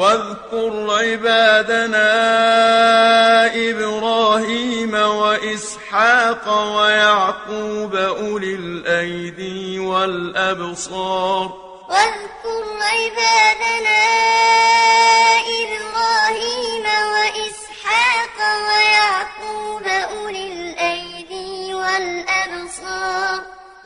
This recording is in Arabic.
واذكر عبادنا إبراهيم وإسحاق ويعقوب أولي الأيدي والأبصار. واذكر عبادنا إبراهيم وإسحاق ويعقوب أولي الأيدي والأبصار.